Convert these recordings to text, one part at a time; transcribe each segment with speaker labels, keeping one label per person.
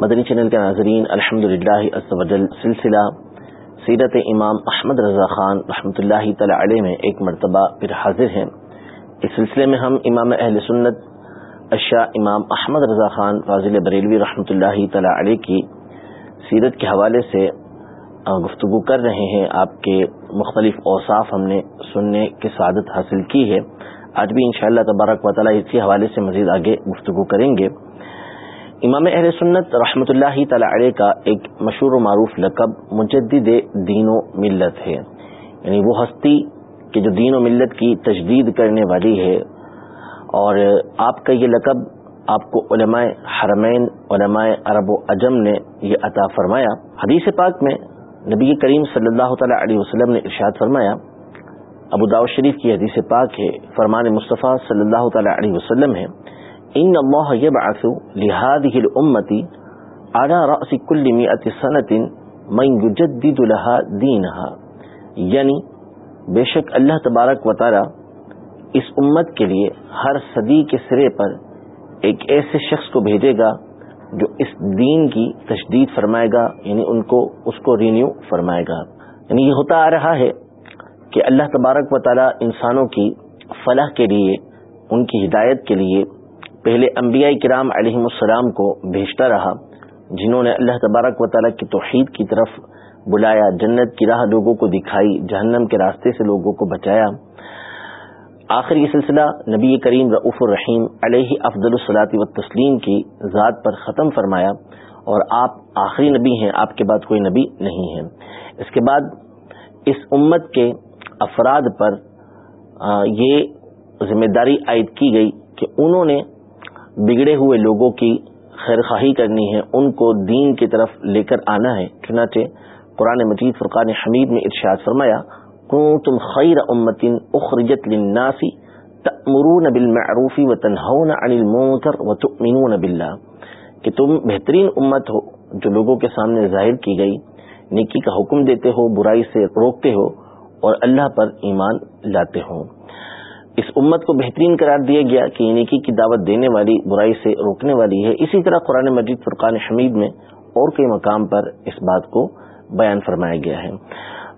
Speaker 1: مدنی channel کے ناظرین الحمد للہ سلسلہ، سیرت امام احمد رضا خان رحمۃ اللہ تعالی علیہ میں ایک مرتبہ پھر حاضر ہیں۔ اس سلسلے میں ہم امام اہل سنت اشاء امام احمد رضا خان، فاضل بریلوی رحمۃ اللہ تعالی علیہ کی سیرت کے حوالے سے گفتگو کر رہے ہیں۔ آپ کے مختلف اوصاف ہم نے سننے کی سعادت حاصل کی ہے۔ آج بھی انشاءاللہ تبارک و تعالیٰ اسی حوالے سے مزید آگے گفتگو کریں گے۔ امام اہل سنت رحمۃ اللہ تعالی علیہ کا ایک مشہور و معروف لقب مجدد دین و ملت ہے۔ یعنی وہ ہستی کہ جو دین و ملت کی تجدید کرنے والی ہے۔ اور آپ کا یہ لقب آپ کو علماء حرمین، علماء عرب و اجم نے یہ عطا فرمایا۔ حدیث پاک میں نبی کریم صلی اللہ تعالی علیہ وسلم نے ارشاد فرمایا، ابو داؤ شریف کی حدیث پاک ہے، فرمان مصطفیٰ صلی اللہ تعالی علیہ وسلم ہے۔ ان اللہ يبعث لهذه الامه على راس كل 100 سنه من يجدد لها دينها. یعنی بے شک اللہ تبارک و تعالی اس امت کے لیے ہر صدی کے سرے پر ایک ایسے شخص کو بھیجے گا جو اس دین کی تشدید فرمائے گا یعنی ان کو، اس کو رینیو فرمائے گا۔ یعنی یہ ہوتا آ رہا ہے کہ اللہ تبارک و تعالی انسانوں کی فلاح کے لیے، ان کی ہدایت کے لیے پہلے انبیاء کرام علیہ السلام کو بھیجتا رہا، جنہوں نے اللہ تبارک و تعالیٰ کی توحید کی طرف بلایا، جنت کی راہ لوگوں کو دکھائی، جہنم کے راستے سے لوگوں کو بچایا۔ آخر یہ سلسلہ نبی کریم رعف الرحیم علیہ افضل الصلاط و تسلیم کی ذات پر ختم فرمایا، اور آپ آخری نبی ہیں، آپ کے بعد کوئی نبی نہیں ہے۔ اس کے بعد اس امت کے افراد پر یہ ذمہ داری عائد کی گئی کہ انہوں نے بگڑے ہوئے لوگوں کی خیر خواہی کرنی ہے، ان کو دین کی طرف لے کر آنا ہے۔ چنانچہ قرآن مجید فرقان حمید میں ارشاد فرمایا تم خیر امتن اخرجت للناسی تأمرون بالمعروف وتنہون عن المنکر وتؤمنون باللہ۔ کہ تم بہترین امت ہو جو لوگوں کے سامنے ظاہر کی گئی، نیکی کا حکم دیتے ہو، برائی سے روکتے ہو اور اللہ پر ایمان لاتے ہوں اس امت کو بہترین قرار دیا گیا کہ یعنی نیکی کی دعوت دینے والی، برائی سے روکنے والی ہے۔ اسی طرح قرآن مجید فرقان حمید میں اور کئی مقام پر اس بات کو بیان فرمایا گیا ہے۔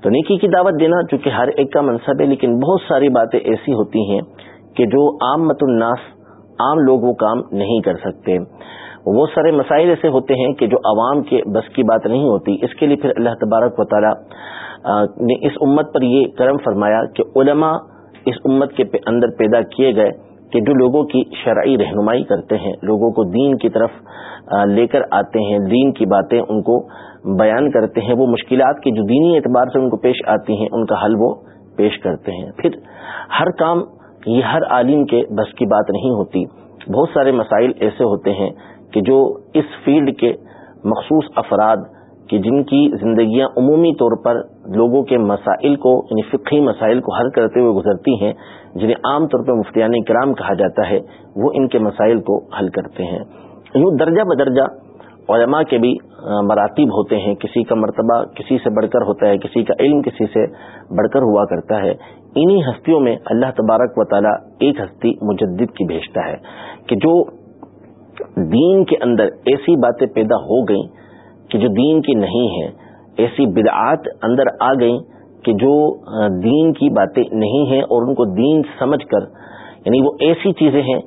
Speaker 1: تو نیکی کی دعوت دینا، چونکہ ہر ایک کا منصب ہے، لیکن بہت ساری باتیں ایسی ہوتی ہیں کہ جو عام مت الناس، عام لوگ وہ کام نہیں کر سکتے۔ وہ سارے مسائل ایسے ہوتے ہیں کہ جو عوام کے بس کی بات نہیں ہوتی۔ اس کے لیے پھر اللہ تبارک و تعالی نے اس امت پر یہ کرم فرمایا کہ علماء اس امت کے اندر پیدا کیے گئے کہ جو لوگوں کی شرعی رہنمائی کرتے ہیں، لوگوں کو دین کی طرف لے کر آتے ہیں، دین کی باتیں ان کو بیان کرتے ہیں، وہ مشکلات کی جو دینی اعتبار سے ان کو پیش آتی ہیں، ان کا حل وہ پیش کرتے ہیں۔ پھر ہر کام یہ ہر عالم کے بس کی بات نہیں ہوتی۔ بہت سارے مسائل ایسے ہوتے ہیں کہ جو اس فیلڈ کے مخصوص افراد کہ جن کی زندگیاں عمومی طور پر لوگوں کے مسائل کو یعنی فقہی مسائل کو حل کرتے ہوئے گزرتی ہیں، جنہیں عام طور پہ مفتیان کرام کہا جاتا ہے، وہ ان کے مسائل کو حل کرتے ہیں۔ یوں درجہ بدرجہ علماء کے بھی مراتب ہوتے ہیں۔ کسی کا مرتبہ کسی سے بڑھ کر ہوتا ہے، کسی کا علم کسی سے بڑھ کر ہوا کرتا ہے۔ انہی ہستیوں میں اللہ تبارک و تعالی ایک ہستی مجدد کی بھیجتا ہے کہ جو دین کے اندر ایسی باتیں پیدا ہو گئیں کہ جو دین کی نہیں ہے، ایسی بدعات اندر آ گئیں کہ جو دین کی باتیں نہیں ہیں اور ان کو دین سمجھ کر یعنی وہ ایسی چیزیں ہیں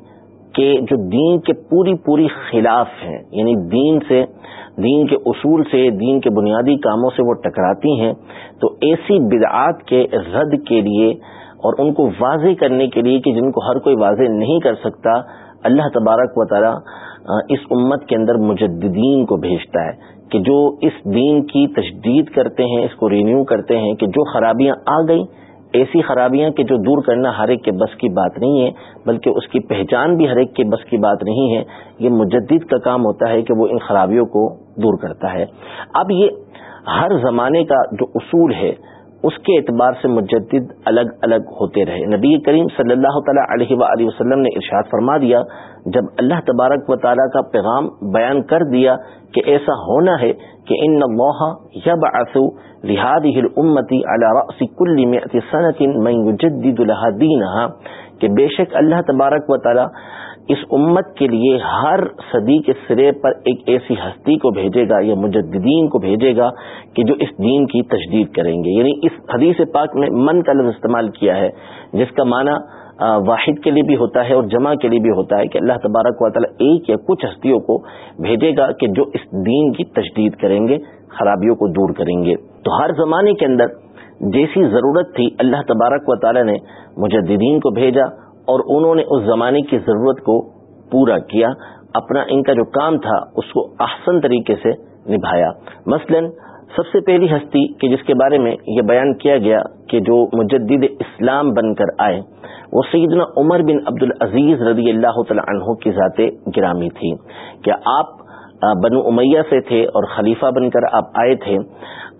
Speaker 1: کہ جو دین کے پوری پوری خلاف ہیں یعنی دین سے، دین کے اصول سے، دین کے بنیادی کاموں سے وہ ٹکراتی ہیں، تو ایسی بدعات کے رد کے لیے اور ان کو واضح کرنے کے لیے کہ جن کو ہر کوئی واضح نہیں کر سکتا، اللہ تبارک و تعالی اس امت کے اندر مجددین کو بھیجتا ہے کہ جو اس دین کی تجدید کرتے ہیں، اس کو رینیو کرتے ہیں کہ جو خرابیاں آ گئیں، ایسی خرابیاں کہ جو دور کرنا ہر ایک کے بس کی بات نہیں ہے، بلکہ اس کی پہچان بھی ہر ایک کے بس کی بات نہیں ہے۔ یہ مجدد کا کام ہوتا ہے کہ وہ ان خرابیوں کو دور کرتا ہے۔ اب یہ ہر زمانے کا جو اصول ہے اس کے اعتبار سے مجدد الگ الگ ہوتے رہے۔ نبی کریم صلی اللہ تعالیٰ علیہ و وسلم نے ارشاد فرما دیا، جب اللہ تبارک و تعالیٰ کا پیغام بیان کر دیا کہ ایسا ہونا ہے کہ ان موہ یب آسو رحاد امتی اللہ میں کہ بے شک اللہ تبارک و تعالیٰ اس امت کے لیے ہر صدی کے سرے پر ایک ایسی ہستی کو بھیجے گا یا مجددین کو بھیجے گا کہ جو اس دین کی تجدید کریں گے۔ یعنی اس حدیث پاک میں من کا لفظ استعمال کیا ہے، جس کا معنی واحد کے لیے بھی ہوتا ہے اور جمع کے لیے بھی ہوتا ہے کہ اللہ تبارک و تعالیٰ ایک یا کچھ ہستیوں کو بھیجے گا کہ جو اس دین کی تجدید کریں گے، خرابیوں کو دور کریں گے۔ تو ہر زمانے کے اندر جیسی ضرورت تھی، اللہ تبارک و تعالیٰ نے مجددین کو بھیجا اور انہوں نے اس زمانے کی ضرورت کو پورا کیا، اپنا ان کا جو کام تھا، اس کو احسن طریقے سے نبھایا۔ مثلا، سب سے پہلی ہستی کہ جس کے بارے میں یہ بیان کیا گیا کہ جو مجدد اسلام بن کر آئے، وہ سیدنا عمر بن عبد العزیز رضی اللہ تعالی عنہ کی ذات گرامی تھی۔ کیا آپ بنو امیہ سے تھے اور خلیفہ بن کر آپ آئے تھے؟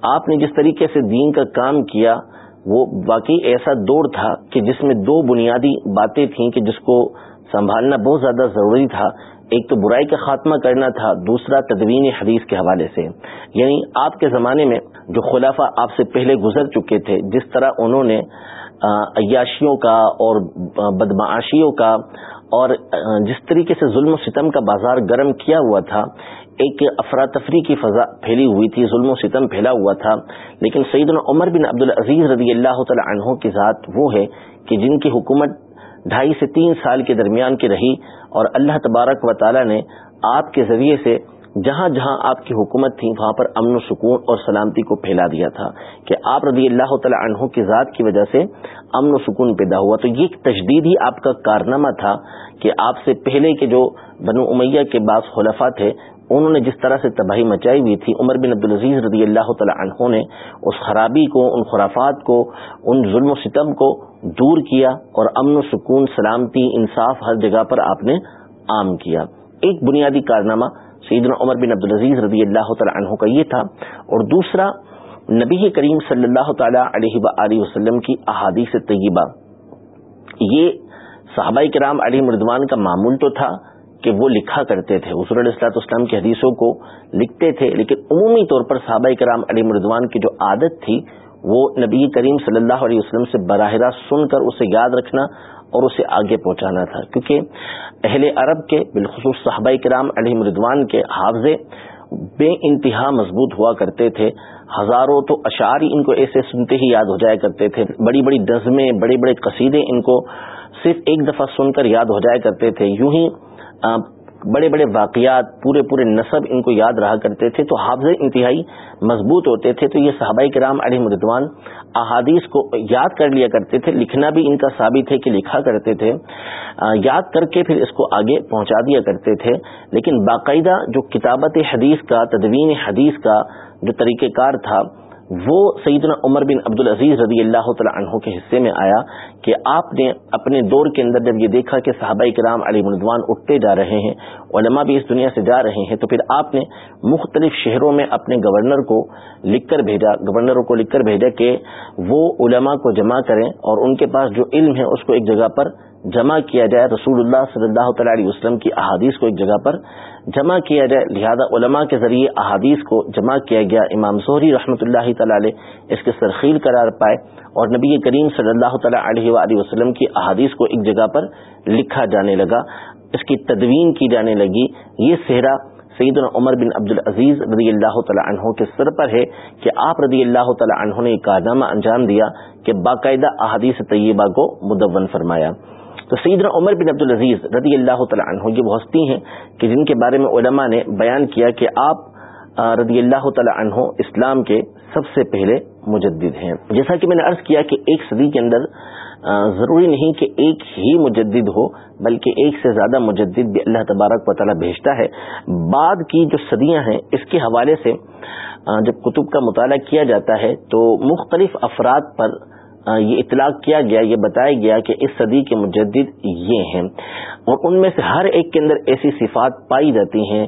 Speaker 1: آپ نے جس طریقے سے دین کا کام کیا وہ واقعی ایسا دور تھا کہ جس میں دو بنیادی باتیں تھیں کہ جس کو سنبھالنا بہت زیادہ ضروری تھا۔ ایک تو برائی کا خاتمہ کرنا تھا، دوسرا تدوین حدیث کے حوالے سے۔ یعنی آپ کے زمانے میں جو خلافہ آپ سے پہلے گزر چکے تھے، جس طرح انہوں نے عیاشیوں کا اور بدمعاشیوں کا اور جس طریقے سے ظلم و ستم کا بازار گرم کیا ہوا تھا، ایک افراتفری کی فضا پھیلی ہوئی تھی، ظلم و ستم پھیلا ہوا تھا۔ لیکن سعید عمر بن عبد العزیز رضی اللہ تعالی عنہ کی ذات وہ ہے کہ جن کی حکومت ڈھائی سے تین سال کے درمیان کی رہی اور اللہ تبارک و تعالی نے آپ کے ذریعے سے جہاں جہاں آپ کی حکومت تھی، وہاں پر امن و سکون اور سلامتی کو پھیلا دیا تھا کہ آپ رضی اللہ تعالی عنہ کی ذات کی وجہ سے امن و سکون پیدا ہوا۔ تو یہ تجدید ہی آپ کا کارنامہ تھا کہ آپ سے پہلے کے جو بنو امیہ کے بعض خلفا تھے، انہوں نے جس طرح سے تباہی مچائی ہوئی تھی، عمر بن عبدالعزیز رضی اللہ تعالی عنہ نے اس خرابی کو، ان خرافات کو، ان ظلم و ستم کو دور کیا اور امن و سکون، سلامتی، انصاف ہر جگہ پر آپ نے عام کیا۔ ایک بنیادی کارنامہ سیدنا عمر بن عبدالعزیز رضی اللہ تعالی عنہ کا یہ تھا اور دوسرا نبی کریم صلی اللہ تعالی علیہ و وسلم کی احادیث طیبہ۔ یہ صحابہ کرام علی مردوان کا معمول تو تھا کہ وہ لکھا کرتے تھے۔ حضور علیہ السلاط اسلام کی حدیثوں کو لکھتے تھے، لیکن عمومی طور پر صحابہ کرام علی مردوان کی جو عادت تھی وہ نبی کریم صلی اللہ علیہ وسلم سے براہ راست سن کر اسے یاد رکھنا اور اسے آگے پہنچانا تھا۔ کیونکہ اہل عرب کے بالخصوص صحابہ کرام علیہ مردوان کے حافظے بے انتہا مضبوط ہوا کرتے تھے۔ ہزاروں تو اشعاری ان کو ایسے سنتے ہی یاد ہو جایا کرتے تھے۔ بڑی بڑی نظمیں بڑے بڑے قصیدے ان کو صرف ایک دفعہ سن کر یاد ہو جایا کرتے تھے۔ یوں ہی بڑے بڑے واقعات، پورے پورے نصب ان کو یاد رہا کرتے تھے، تو حافظ انتہائی مضبوط ہوتے تھے، تو یہ صحابہ کرام علیہ مردوان احادیث کو یاد کر لیا کرتے تھے، لکھنا بھی ان کا ثابت ہے کہ لکھا کرتے تھے یاد کر کے پھر اس کو آگے پہنچا دیا کرتے تھے۔ لیکن باقاعدہ جو کتابت حدیث کا، تدوین حدیث کا جو طریقہ کار تھا وہ سیدنا عمر بن عبد العزیز رضی اللہ تعالی عنہ کے حصے میں آیا کہ آپ نے اپنے دور کے اندر جب یہ دیکھا کہ صحابہ کرام علی مردوان اٹھتے جا رہے ہیں، علماء بھی اس دنیا سے جا رہے ہیں، تو پھر آپ نے مختلف شہروں میں اپنے گورنر کو لکھ کر بھیجا، گورنروں کو لکھ کر بھیجا کہ وہ علماء کو جمع کریں اور ان کے پاس جو علم ہے اس کو ایک جگہ پر جمع کیا جائے رسول اللہ صلی اللہ تعالی علیہ وسلم کی احادیث کو ایک جگہ پر جمع کیا جائے، لہذا علماء کے ذریعے احادیث کو جمع کیا گیا، امام زہری رحمۃ اللہ تعالی اس کے سرخیل قرار پائے اور نبی کریم صلی اللہ تعالیٰ علیہ وآلہ وسلم کی احادیث کو ایک جگہ پر لکھا جانے لگا، اس کی تدوین کی جانے لگی۔ یہ صحرا سیدنا عمر بن عبد العزیز رضی اللہ تعالیٰ عنہ کے سر پر ہے کہ آپ رضی اللہ تعالیٰ عنہ نے ایک کارنامہ انجام دیا کہ باقاعدہ احادیث طیبہ کو مدون فرمایا۔ تو سیدنا عمر بن عبد العزیز رضی اللہ تعالیٰ عنہ یہ وہ ہستی ہیں کہ جن کے بارے میں علماء نے بیان کیا کہ آپ رضی اللہ تعالیٰ عنہ اسلام کے سب سے پہلے مجدد ہیں۔ جیسا کہ میں نے عرض کیا کہ ایک صدی کے اندر ضروری نہیں کہ ایک ہی مجدد ہو، بلکہ ایک سے زیادہ مجدد بھی اللہ تبارک و تعالیٰ بھیجتا ہے۔ بعد کی جو صدیاں ہیں، اس کے حوالے سے جب کتب کا مطالعہ کیا جاتا ہے، تو مختلف افراد پر یہ اطلاق کیا گیا، یہ بتایا گیا کہ اس صدی کے مجدد یہ ہیں۔ اور ان میں سے ہر ایک کے اندر ایسی صفات پائی جاتی ہیں،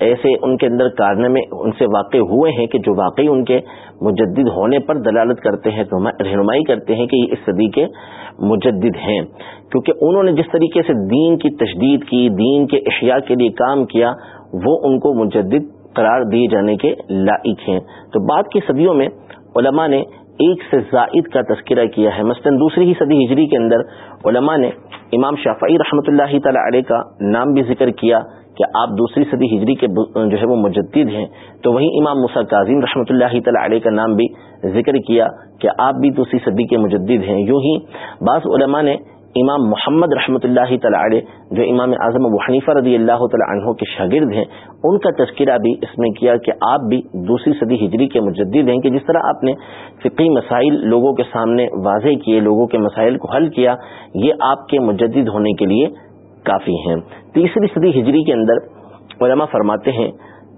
Speaker 1: ایسے ان کے اندر کارنامے ان سے واقع ہوئے ہیں کہ جو واقعی ان کے مجدد ہونے پر دلالت کرتے ہیں رہنمائی کرتے ہیں کہ یہ اس صدی کے مجدد ہیں۔ کیونکہ انہوں نے جس طریقے سے دین کی تشدید کی، دین کے احیاء کے لیے کام کیا، وہ ان کو مجدد قرار دیے جانے کے لائق ہیں۔ تو بعد کی صدیوں میں علماء نے ایک سے زائد کا تذکرہ کیا ہے۔ مثلاً دوسری ہی صدی ہجری کے اندر علماء نے امام شافعی رحمۃ اللہ تعالی علیہ کا نام بھی ذکر کیا کہ آپ دوسری صدی ہجری کے جو ہے وہ مجدد ہیں۔ تو وہیں امام مسا کاظم رحمۃ اللہ تعالی علیہ کا نام بھی ذکر کیا کہ آپ بھی دوسری صدی کے مجدد ہیں۔ یوں ہی بعض علماء نے امام محمد رحمۃ اللہ تعالی علیہ، جو امام اعظم ابو حنیفہ رضی اللہ تعالی عنہ کے شاگرد ہیں، ان کا تذکرہ بھی اس میں کیا کہ آپ بھی دوسری صدی ہجری کے مجدد ہیں کہ جس طرح آپ نے فقی مسائل لوگوں کے سامنے واضح کیے، لوگوں کے مسائل کو حل کیا، یہ آپ کے مجدد ہونے کے لیے کافی ہیں۔ تیسری صدی ہجری کے اندر علماء فرماتے ہیں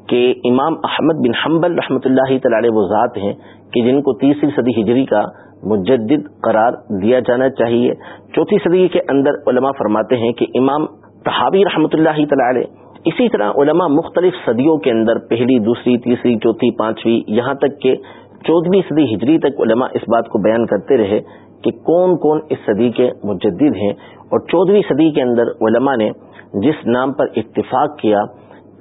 Speaker 1: کہ امام احمد بن حنبل رحمۃ اللہ تعالی وہ ذات ہیں کہ جن کو تیسری صدی ہجری کا مجدد قرار دیا جانا چاہیے۔ چوتھی صدی کے اندر علماء فرماتے ہیں کہ امام تحابی رحمۃ اللہ تعالی اسی طرح علماء مختلف صدیوں کے اندر پہلی، دوسری، تیسری، چوتھی، پانچویں، یہاں تک کہ چودہویں صدی ہجری تک علماء اس بات کو بیان کرتے رہے کہ کون کون اس صدی کے مجدد ہیں۔ اور چودہویں صدی کے اندر علماء نے جس نام پر اتفاق کیا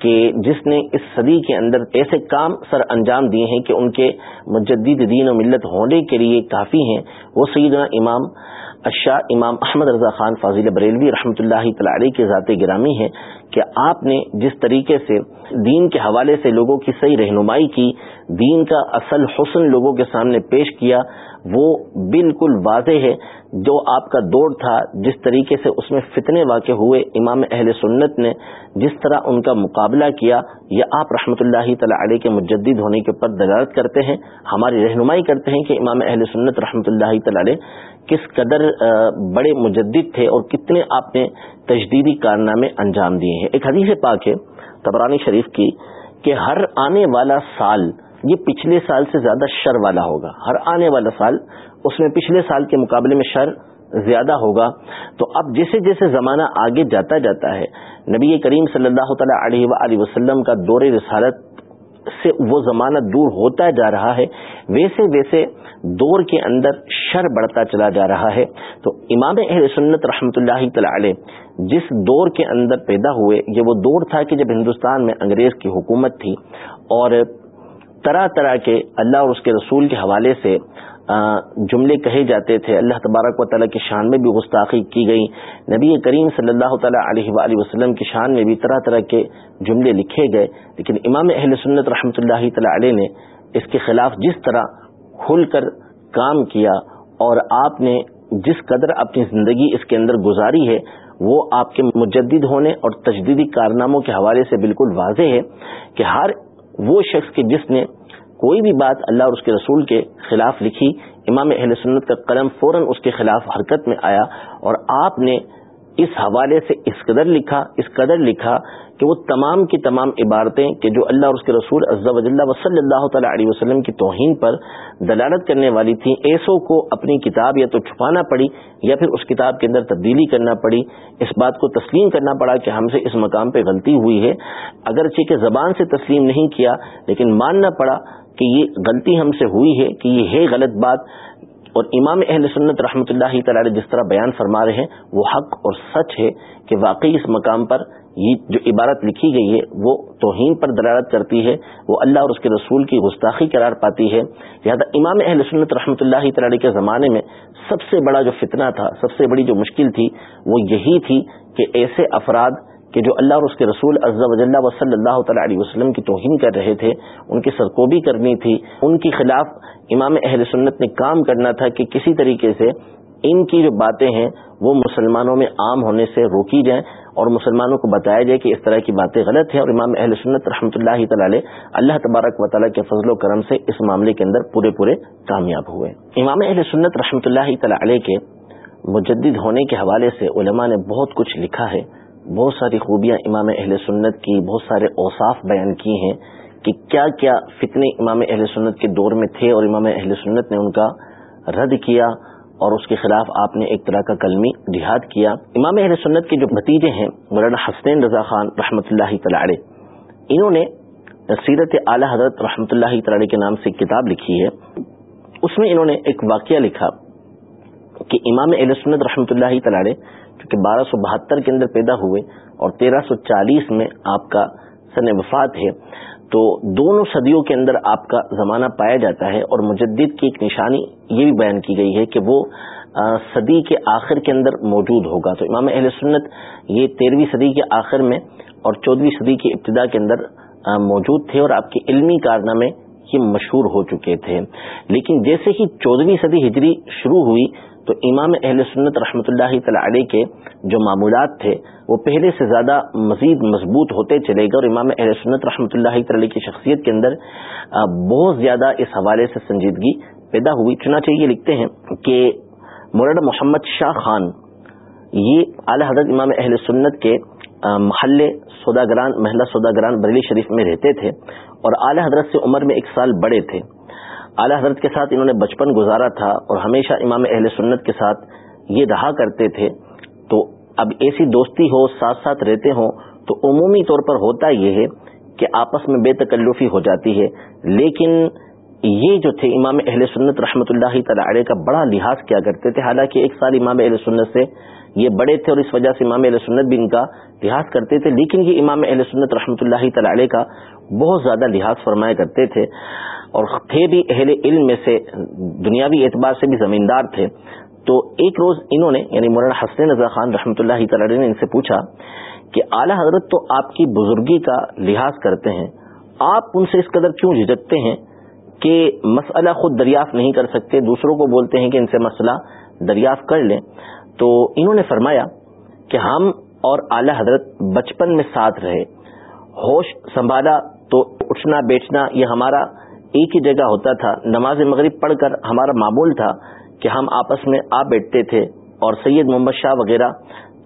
Speaker 1: کہ جس نے اس صدی کے اندر ایسے کام سر انجام دیے ہیں کہ ان کے مجدد دین و ملت ہونے کے لیے کافی ہیں، وہ سیدنا امام اشاہ امام احمد رضا خان فاضل بریلوی رحمۃ اللہ تعالی کے ذات گرامی ہے کہ آپ نے جس طریقے سے دین کے حوالے سے لوگوں کی صحیح رہنمائی کی، دین کا اصل حسن لوگوں کے سامنے پیش کیا، وہ بالکل واضح ہے۔ جو آپ کا دور تھا، جس طریقے سے اس میں فتنے واقع ہوئے، امام اہل سنت نے جس طرح ان کا مقابلہ کیا، یہ آپ رحمۃ اللہ تعالی علیہ کے مجدد ہونے کے اوپر دلالت کرتے ہیں، ہماری رہنمائی کرتے ہیں کہ امام اہل سنت رحمۃ اللہ تعالی علیہ کس قدر بڑے مجدد تھے اور کتنے آپ نے تجدیدی کارنامے انجام دیے ہیں۔ ایک حدیث پاک ہے تبرانی شریف کی، کہ ہر آنے والا سال، یہ پچھلے سال سے زیادہ شر والا ہوگا۔ ہر آنے والا سال اس میں پچھلے سال کے مقابلے میں شر زیادہ ہوگا۔ تو اب جیسے جیسے زمانہ آگے جاتا جاتا ہے، نبی کریم صلی اللہ تعالی علیہ وآلہ وسلم کا دور رسالت سے وہ زمانہ دور ہوتا جا رہا ہے، ویسے ویسے دور کے اندر شر بڑھتا چلا جا رہا ہے۔ تو امام اہل سنت رحمۃ اللہ تعالی جس دور کے اندر پیدا ہوئے، یہ وہ دور تھا کہ جب ہندوستان میں انگریز کی حکومت تھی اور طرح طرح کے اللہ اور اس کے رسول کے حوالے سے جملے کہے جاتے تھے، اللہ تبارک و تعالیٰ کی شان میں بھی گستاخی کی گئی۔ نبی کریم صلی اللہ تعالیٰ علیہ وآلہ وسلم کی شان میں بھی طرح طرح کے جملے لکھے گئے۔ لیکن امام اہل سنت رحمۃ اللہ تعالیٰ علیہ نے اس کے خلاف جس طرح کھل کر کام کیا اور آپ نے جس قدر اپنی زندگی اس کے اندر گزاری ہے، وہ آپ کے مجدد ہونے اور تجدیدی کارناموں کے حوالے سے بالکل واضح ہے کہ ہر وہ شخص کے جس نے کوئی بھی بات اللہ اور اس کے رسول کے خلاف لکھی، امام اہل سنت کا قلم فوراً اس کے خلاف حرکت میں آیا اور آپ نے اس حوالے سے اس قدر لکھا، اس قدر لکھا کہ وہ تمام کی تمام عبارتیں کہ جو اللہ اور اس کے رسول عز و وصلی اللہ تعالیٰ علیہ وسلم کی توہین پر دلالت کرنے والی تھیں ایسو کو اپنی کتاب یا تو چھپانا پڑی یا پھر اس کتاب کے اندر تبدیلی کرنا پڑی۔ اس بات کو تسلیم کرنا پڑا کہ ہم سے اس مقام پہ غلطی ہوئی ہے۔ اگرچہ کہ زبان سے تسلیم نہیں کیا، لیکن ماننا پڑا کہ یہ غلطی ہم سے ہوئی ہے کہ یہ ہے غلط بات اور امام اہل سنت رحمۃ اللہ تعالی جس طرح بیان فرما رہے ہیں، وہ حق اور سچ ہے کہ واقعی اس مقام پر یہ جو عبارت لکھی گئی ہے، وہ توہین پر دلالت کرتی ہے، وہ اللہ اور اس کے رسول کی گستاخی قرار پاتی ہے۔ لہٰذا امام اہل سنت رحمۃ اللہ تعالی کے زمانے میں سب سے بڑا جو فتنہ تھا، سب سے بڑی جو مشکل تھی، وہ یہی تھی کہ ایسے افراد کہ جو اللہ اور اس کے رسول عزا وجل و صلی اللہ تعالی علیہ وسلم کی توہین کر رہے تھے، ان کی سرکوبی کرنی تھی، ان کے خلاف امام اہل سنت نے کام کرنا تھا کہ کسی طریقے سے ان کی جو باتیں ہیں وہ مسلمانوں میں عام ہونے سے روکی جائیں اور مسلمانوں کو بتایا جائے کہ اس طرح کی باتیں غلط ہیں اور امام اہل سنت رحمۃ اللہ تعالی اللہ تبارک و تعالیٰ کے فضل و کرم سے اس معاملے کے اندر پورے پورے کامیاب ہوئے۔ امام اہل سنت رحمۃ اللہ تعالی علیہ کے مجدد ہونے کے حوالے سے علماء نے بہت کچھ لکھا ہے۔ بہت ساری خوبیاں امام اہل سنت کی، بہت سارے اوصاف بیان کی ہیں کہ کیا کیا فتنے امام اہل سنت کے دور میں تھے اور امام اہل سنت نے ان کا رد کیا اور اس کے خلاف آپ نے ایک طرح کا کلمی جہاد کیا۔ امام اہل سنت کے جو بھتیجے ہیں، مولانا حسین رضا خان رحمۃ اللہ تلاڑے انہوں نے سیرت اعلی حضرت رحمۃ اللہ تلاڑے کے نام سے ایک کتاب لکھی ہے۔ اس میں انہوں نے ایک واقعہ لکھا کہ امام اہل سنت رحمۃ اللہ تلاڑے جو بارہ سو بہتر کے اندر پیدا ہوئے اور تیرہ سو چالیس میں آپ کا سن وفات ہے، تو دونوں صدیوں کے اندر آپ کا زمانہ پایا جاتا ہے اور مجدد کی ایک نشانی یہ بھی بیان کی گئی ہے کہ وہ صدی کے آخر کے اندر موجود ہوگا۔ تو امام اہل سنت یہ تیرہویں صدی کے آخر میں اور چودہویں صدی کی ابتدا کے اندر موجود تھے اور آپ کے علمی کارنامے یہ مشہور ہو چکے تھے۔ لیکن جیسے ہی چودہویں صدی ہجری شروع ہوئی تو امام اہل سنت رحمۃ اللہ تعالی کے جو معمولات تھے، وہ پہلے سے زیادہ مزید مضبوط ہوتے چلے گئے اور امام اہل سنت رحمۃ اللہ تعالی کی شخصیت کے اندر بہت زیادہ اس حوالے سے سنجیدگی پیدا ہوئی۔ چنانچہ یہ لکھتے ہیں کہ مولانا محمد شاہ خان، یہ اعلی حضرت امام اہل سنت کے محلے سوداگران، محلہ سوداگران بریلی شریف میں رہتے تھے اور اعلی حضرت سے عمر میں ایک سال بڑے تھے۔ اعلی حضرت کے ساتھ انہوں نے بچپن گزارا تھا اور ہمیشہ امام اہل سنت کے ساتھ یہ رہا کرتے تھے، تو اب ایسی دوستی ہو، ساتھ ساتھ رہتے ہوں، تو عمومی طور پر ہوتا یہ ہے کہ آپس میں بے تکلفی ہو جاتی ہے۔ لیکن یہ جو تھے امام اہل سنت رحمۃ اللہ تعالی کا بڑا لحاظ کیا کرتے تھے، حالانکہ ایک سال امام اہل سنت سے یہ بڑے تھے اور اس وجہ سے امام اہل سنت بھی ان کا لحاظ کرتے تھے، لیکن یہ امام اہل سنت رحمۃ اللہ تعالی کا بہت زیادہ لحاظ فرمایا کرتے تھے۔ اور تھے بھی اہل علم میں سے، دنیاوی اعتبار سے بھی زمیندار تھے۔ تو ایک روز انہوں نے یعنی مولانا حسن رضا خان رحمۃ اللہ تعالی نے ان سے پوچھا کہ، اعلی حضرت تو آپ کی بزرگی کا لحاظ کرتے ہیں، آپ ان سے اس قدر کیوں جھجکتے ہیں کہ مسئلہ خود دریافت نہیں کر سکتے، دوسروں کو بولتے ہیں کہ ان سے مسئلہ دریافت کر لیں۔ تو انہوں نے فرمایا کہ ہم اور اعلی حضرت بچپن میں ساتھ رہے، ہوش سنبھالا تو اٹھنا بیٹھنا یہ ہمارا ایک ہی جگہ ہوتا تھا، نماز مغرب پڑھ کر ہمارا معمول تھا کہ ہم آپس میں آ بیٹھتے تھے اور سید محمد شاہ وغیرہ،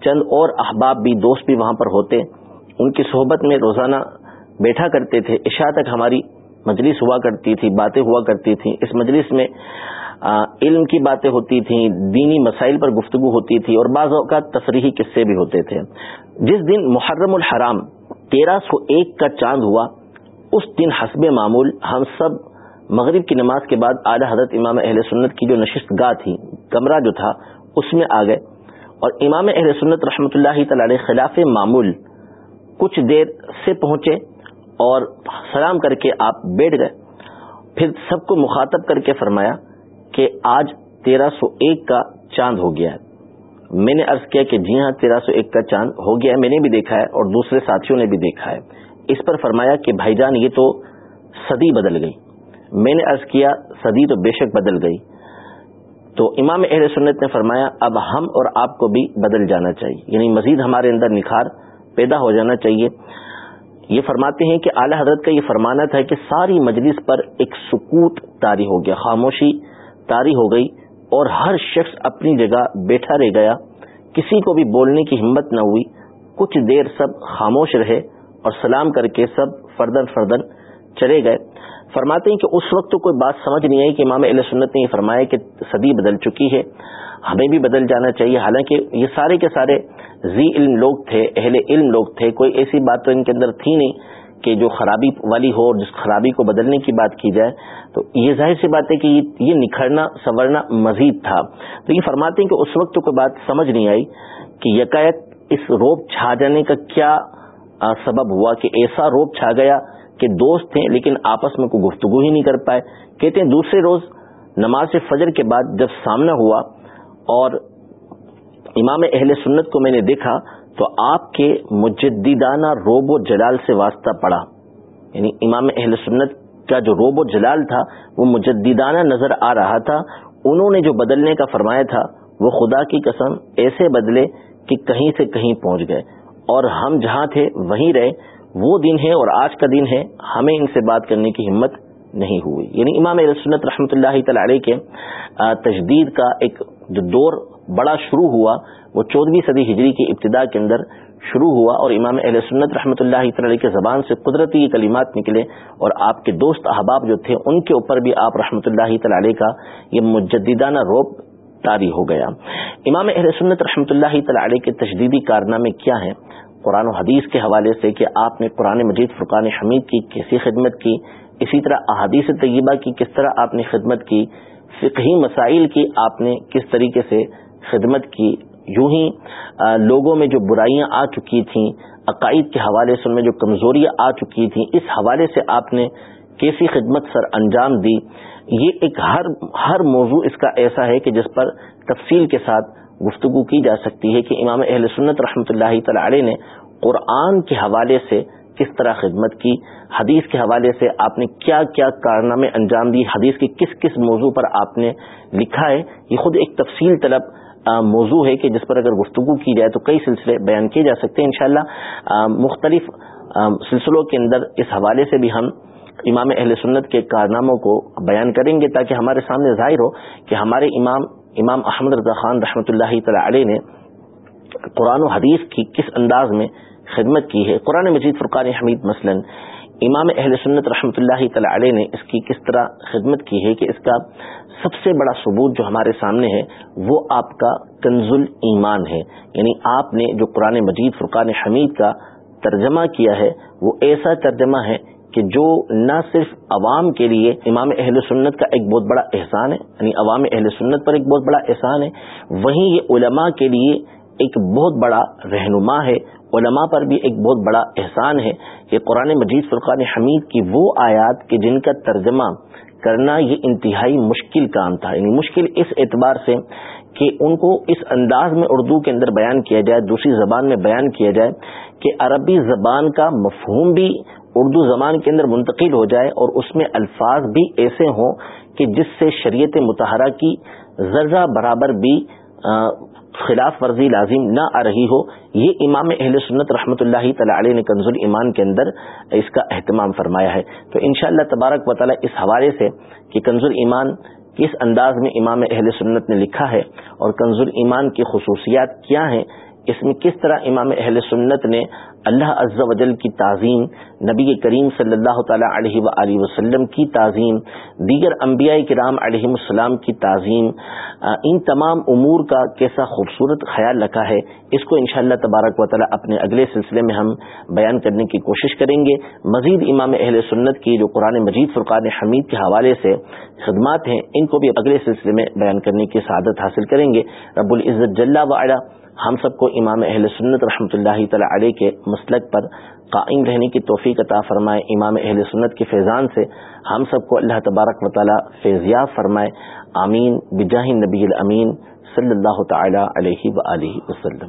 Speaker 1: چند اور احباب بھی، دوست بھی وہاں پر ہوتے۔ ان کی صحبت میں روزانہ بیٹھا کرتے تھے۔ عشاء تک ہماری مجلس ہوا کرتی تھی، باتیں ہوا کرتی تھیں۔ اس مجلس میں علم کی باتیں ہوتی تھیں، دینی مسائل پر گفتگو ہوتی تھی اور بعض اوقات تفریحی قصے بھی ہوتے تھے۔ جس دن محرم الحرام تیرہ سو ایک کا چاند ہوا اس دن حسب معمول ہم سب مغرب کی نماز کے بعد اعلی حضرت امام اہل سنت کی جو نشست گاہ تھی، کمرہ جو تھا، اس میں آ گئے۔ اور امام اہل سنت رحمۃ اللہ تعالی خلاف معمول کچھ دیر سے پہنچے اور سلام کر کے آپ بیٹھ گئے۔ پھر سب کو مخاطب کر کے فرمایا کہ آج تیرہ سو ایک کا چاند ہو گیا ہے۔ میں نے عرض کیا کہ جی ہاں تیرہ سو ایک کا چاند ہو گیا ہے، میں نے بھی دیکھا ہے اور دوسرے ساتھیوں نے بھی دیکھا ہے۔ اس پر فرمایا کہ بھائی جان، یہ تو صدی بدل گئی۔ میں نے عرض کیا، صدی تو بے شک بدل گئی۔ تو امام اہل سنت نے فرمایا، اب ہم اور آپ کو بھی بدل جانا چاہیے۔ یعنی مزید ہمارے اندر نکھار پیدا ہو جانا چاہیے۔ یہ فرماتے ہیں کہ اعلی حضرت کا یہ فرمانا تھا کہ ساری مجلس پر ایک سکوت تاری ہو گیا، خاموشی تاری ہو گئی اور ہر شخص اپنی جگہ بیٹھا رہ گیا۔ کسی کو بھی بولنے کی ہمت نہ ہوئی۔ کچھ دیر سب خاموش رہے۔ اور سلام کر کے سب فردن فردن چلے گئے۔ فرماتے ہیں کہ اس وقت تو کوئی بات سمجھ نہیں آئی کہ امام علیہ سنت نے یہ فرمایا کہ صدی بدل چکی ہے، ہمیں بھی بدل جانا چاہیے۔ حالانکہ یہ سارے کے سارے زی علم لوگ تھے، اہل علم لوگ تھے، کوئی ایسی بات تو ان کے اندر تھی نہیں کہ جو خرابی والی ہو اور جس خرابی کو بدلنے کی بات کی جائے۔ تو یہ ظاہر سی بات ہے کہ یہ نکھرنا، سنورنا مزید تھا۔ تو یہ فرماتے ہیں کہ اس وقت تو کوئی بات سمجھ نہیں آئی کہ یکایک اس روپ چھا جانے کا کیا سبب ہوا کہ ایسا روپ چھا گیا کہ دوست تھے لیکن آپس میں کوئی گفتگو ہی نہیں کر پائے۔ کہتے ہیں دوسرے روز نماز فجر کے بعد جب سامنا ہوا اور امام اہل سنت کو میں نے دیکھا تو آپ کے مجددانہ روب و جلال سے واسطہ پڑا۔ یعنی امام اہل سنت کا جو روب و جلال تھا وہ مجددانہ نظر آ رہا تھا۔ انہوں نے جو بدلنے کا فرمایا تھا وہ خدا کی قسم ایسے بدلے کہ کہیں سے کہیں پہنچ گئے۔ اور ہم جہاں تھے وہیں رہے، وہ دن ہے اور آج کا دن ہے، ہمیں ان سے بات کرنے کی ہمت نہیں ہوئی۔ یعنی امام سنت رحمۃ اللہ تعالی کے تجدید کا ایک جو دور بڑا شروع ہوا، وہ چودہویں صدی ہجری کی ابتدا کے اندر شروع ہوا اور امام اہل سنت رحمۃ اللہ تعالی کے زبان سے قدرتی یہ کلمات نکلے اور آپ کے دوست احباب جو تھے، ان کے اوپر بھی آپ رحمۃ اللہ تعالی کا یہ مجددانہ روپ تاری ہو گیا۔ امام اہل سنت رحمۃ اللہ تعالی کے تجدیدی کارنامے کیا ہیں؟ قرآن و حدیث کے حوالے سے کہ آپ نے قرآن مجید فرقان حمید کی کیسی خدمت کی، اسی طرح احادیث طیبہ کی کس طرح آپ نے خدمت کی، فقہی مسائل کی آپ نے کس طریقے سے خدمت کی، یوں ہی لوگوں میں جو برائیاں آ چکی تھیں، عقائد کے حوالے سے ان میں جو کمزوریاں آ چکی تھیں، اس حوالے سے آپ نے کیسی خدمت سر انجام دی؟ یہ ایک ہر ہر موضوع اس کا ایسا ہے کہ جس پر تفصیل کے ساتھ گفتگو کی جا سکتی ہے کہ امام اہل سنت رحمۃ اللہ تعالی نے قرآن کے حوالے سے کس طرح خدمت کی، حدیث کے حوالے سے آپ نے کیا کیا کارنامے انجام دی، حدیث کے کس کس موضوع پر آپ نے لکھا ہے، یہ خود ایک تفصیل طلب موضوع ہے کہ جس پر اگر گفتگو کی جائے تو کئی سلسلے بیان کیے جا سکتے ہیں انشاءاللہ۔ مختلف سلسلوں کے اندر اس حوالے سے بھی ہم امام اہل سنت کے کارناموں کو بیان کریں گے تاکہ ہمارے سامنے ظاہر ہو کہ ہمارے امام امام احمد رضا خان رحمۃ اللہ تعالی علیہ نے قرآن و حدیث کی کس انداز میں خدمت کی ہے؟ قرآن مجید فرقان حمید مثلا، امام اہل سنت رحمۃ اللہ تعالی علیہ نے اس کی کس طرح خدمت کی ہے کہ اس کا سب سے بڑا ثبوت جو ہمارے سامنے ہے، وہ آپ کا کنز ایمان ہے۔ یعنی آپ نے جو قرآن مجید فرقان حمید کا ترجمہ کیا ہے، وہ ایسا ترجمہ ہے کہ جو نہ صرف عوام کے لیے امام اہل سنت کا ایک بہت بڑا احسان ہے یعنی عوام اہل سنت پر ایک بہت بڑا احسان ہے، وہیں یہ علماء کے لیے ایک بہت بڑا رہنما ہے، علماء پر بھی ایک بہت بڑا احسان ہے۔ کہ قرآن مجید فرقان حمید کی وہ آیات کہ جن کا ترجمہ کرنا یہ انتہائی مشکل کام تھا۔ یعنی مشکل اس اعتبار سے کہ ان کو اس انداز میں اردو کے اندر بیان کیا جائے، دوسری زبان میں بیان کیا جائے کہ عربی زبان کا مفہوم بھی اردو زبان کے اندر منتقل ہو جائے اور اس میں الفاظ بھی ایسے ہوں کہ جس سے شریعت متحرہ کی ذرہ برابر بھی خلاف ورزی لازم نہ آ رہی ہو۔ یہ امام اہل سنت رحمۃ اللہ تعالی نے کنز ایمان کے اندر اس کا اہتمام فرمایا ہے۔ تو انشاءاللہ تبارک و تعالی اس حوالے سے کہ کنز ایمان کس انداز میں امام اہل سنت نے لکھا ہے اور کنز ایمان کی خصوصیات کیا ہیں، اس میں کس طرح امام اہل سنت نے اللہ عز و جل کی تعظیم نبی کریم صلی اللہ تعالی علیہ و وسلم کی تعظیم، دیگر انبیاء کرام علیہ السلام کی تعظیم ان تمام امور کا کیسا خوبصورت خیال رکھا ہے، اس کو انشاءاللہ تبارک و تعالی اپنے اگلے سلسلے میں ہم بیان کرنے کی کوشش کریں گے۔ مزید امام اہل سنت کی جو قرآن مجید فرقان حمید کے حوالے سے خدمات ہیں، ان کو بھی اگلے سلسلے میں بیان کرنے کی سعادت حاصل کریں گے۔ رب العزت جل وعلا ہم سب کو امام اہل سنت رحمۃ اللہ تعالی علیہ کے مسلک پر قائم رہنے کی توفیق عطا فرمائے۔ امام اہل سنت کے فیضان سے ہم سب کو اللہ تبارک و تعالی فیضیاب فرمائے۔ آمین۔ بجاہ نبی الامین صلی اللہ تعالی علیہ و وسلم۔